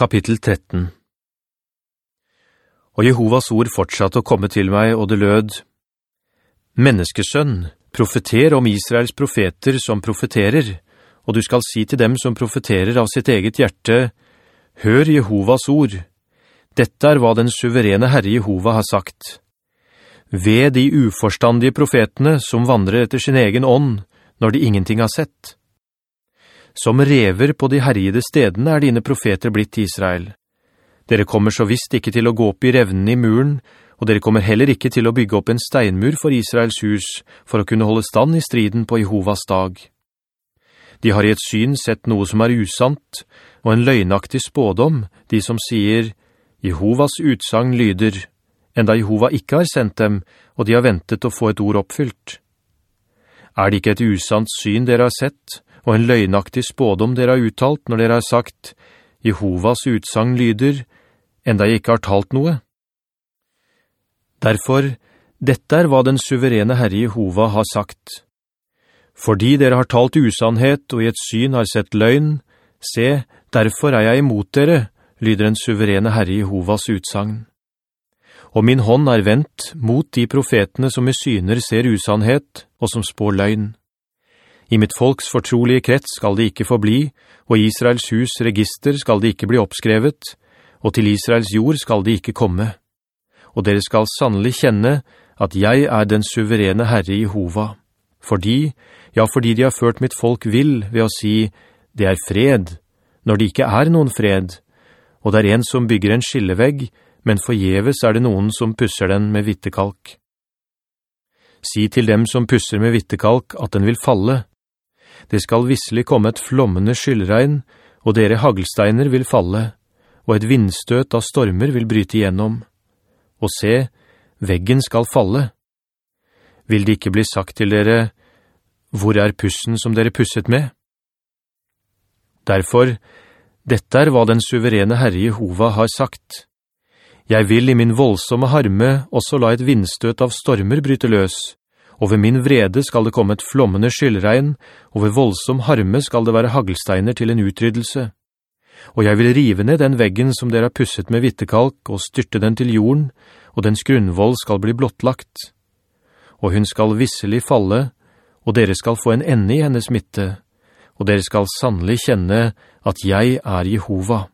Kapittel 13 Og Jehovas ord fortsatte å komme til meg, og det lød, «Menneskesønn, profeter om Israels profeter som profeterer, og du skal si til dem som profeterer av sitt eget hjerte, «Hør Jehovas ord! Dette er hva den suverene Herre Jehova har sagt. Ved de uforstandige profetene som vandrer etter sin egen ånd, når de ingenting har sett.» Som rever på de herjede stedene er dine profeter blitt Israel. Dere kommer så visst ikke til å gå opp i revnen i muren, og dere kommer heller ikke til å bygge opp en steinmur for Israels hus, for å kunne holde stand i striden på Jehovas dag. De har i et syn sett noe som er usant, og en løgnaktig spådom, de som sier, Jehovas utsang lyder, enda Jehova ikke har sendt dem, og de har ventet å få et ord oppfylt. Er det ikke et usant syn dere har sett, og en løgnaktig spådom dere har uttalt når dere har sagt, Jehovas utsang lyder, enda jeg ikke har talt noe. Derfor, dette er hva den suverene Herre Jehova har sagt. Fordi dere har talt usannhet og i et syn har sett løgn, se, derfor er jeg imot dere, lyder den suverene Herre Jehovas utsagn. Og min hånd er vendt mot de profetene som i syner ser usannhet og som spår løgn. I mitt folks fortrolige krets skal det ikke forbli, og i Israels hus register skal det ikke bli oppskrevet, og til Israels jord skal det ikke komme. Og dere skal sannelig kjenne at jeg er den suverene Herre Jehova. Fordi, ja, fordi de har ført mitt folk vil ved å si, det er fred, når det ikke er noen fred, og det er en som bygger en skillevegg, men forjeves er det noen som pusser den med vittekalk. Si til dem som pusser med vittekalk at den vil falle, det skal visselig komme et flommende skyldregn, og dere hagelsteiner vil falle, og et vindstøt av stormer vil bryte igjennom. Og se, veggen skal falle. Vil det ikke bli sagt til dere, hvor er pussen som dere pusset med? Derfor, dette er hva den suverene Herre Jehova har sagt. Jeg vil i min voldsomme harme også la et vindstøt av stormer bryte løs, og ved min vrede skal det komme et flommende skyllregn, og ved voldsom harme skal det være hagelsteiner til en utryddelse. Og jeg vil rive ned den veggen som dere har pusset med vittekalk, og styrte den til jorden, og dens grunnvoll skal bli blottlagt. Og hun skal visselig falle, og dere skal få en ende i hennes midte, og dere skal sannelig kjenne at jeg er Jehova.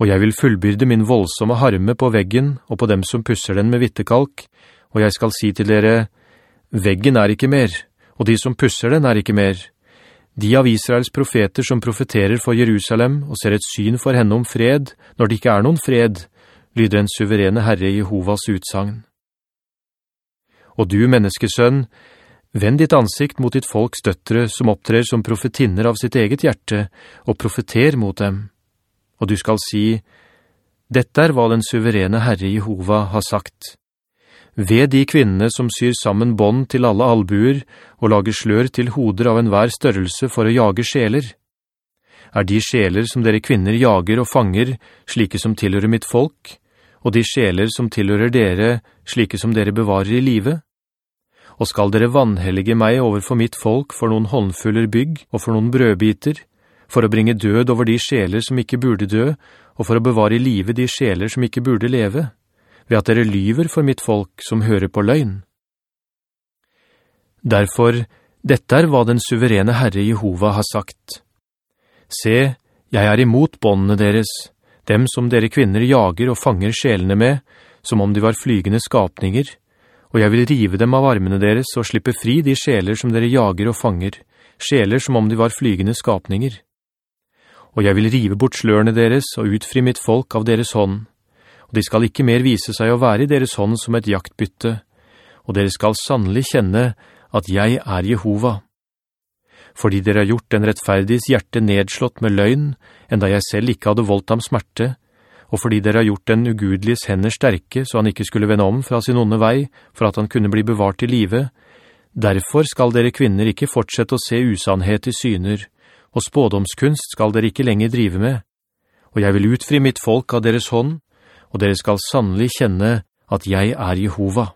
Og jeg vil fullbyrde min voldsomme harme på veggen og på dem som pusser den med vittekalk, og jeg skal si til dere, veggen er ikke mer, og de som pusser den er ikke mer. De av Israels profeter som profeterer for Jerusalem og ser et syn for henne om fred, når det ikke er noen fred, lyder en suverene Herre Jehovas utsagn. Og du, menneskesønn, vend ditt ansikt mot ditt folks døttere som opptrer som profetinner av sitt eget hjerte, og profeter mot dem. Og du skal si, «Dette er hva den suverene Herre Jehova har sagt.» Ved de kvinnene som syr sammen bånd til alle albuer og lager slør til hoder av enhver størrelse for å jage sjeler. Er de sjeler som dere kvinner jager og fanger, slike som tilhører mitt folk, og de sjeler som tilhører dere, slike som dere bevarer i livet? Og skal dere vannhelge meg overfor mitt folk for noen håndfuller bygg og for noen brødbiter, for å bringe død over de sjeler som ikke burde dø, og for å bevare i livet de sjeler som ikke burde leve?» Ved at dere lyver for mitt folk som hører på løgn. Derfor, dette er hva den suverene Herre Jehova har sagt. Se, jeg er imot båndene deres, dem som dere kvinner jager og fanger sjelene med, som om de var flygende skapninger, og jeg vil rive dem av armene deres og slippe fri de sjeler som dere jager og fanger, sjeler som om de var flygende skapninger. Og jeg vil rive bort slørene deres og utfri mitt folk av deres hånd, og de skal ikke mer vise seg å være i deres hånd som et jaktbytte, og dere skal sannelig kjenne at jeg er Jehova. Fordi dere har gjort en rettferdigs hjerte nedslått med løgn, enda jeg selv ikke hadde voldt ham smerte, og fordi dere har gjort den ugudeliges hender sterke, så han ikke skulle vende om fra sin onde vei, for at han kunne bli bevart i live, derfor skal dere kvinner ikke fortsette å se usannhet i syner, og spådomskunst skal dere ikke lenger drive med. Og jeg vil utfri mitt folk av deres hånd, og dere skal sannelig kjenne at jeg er Jehova.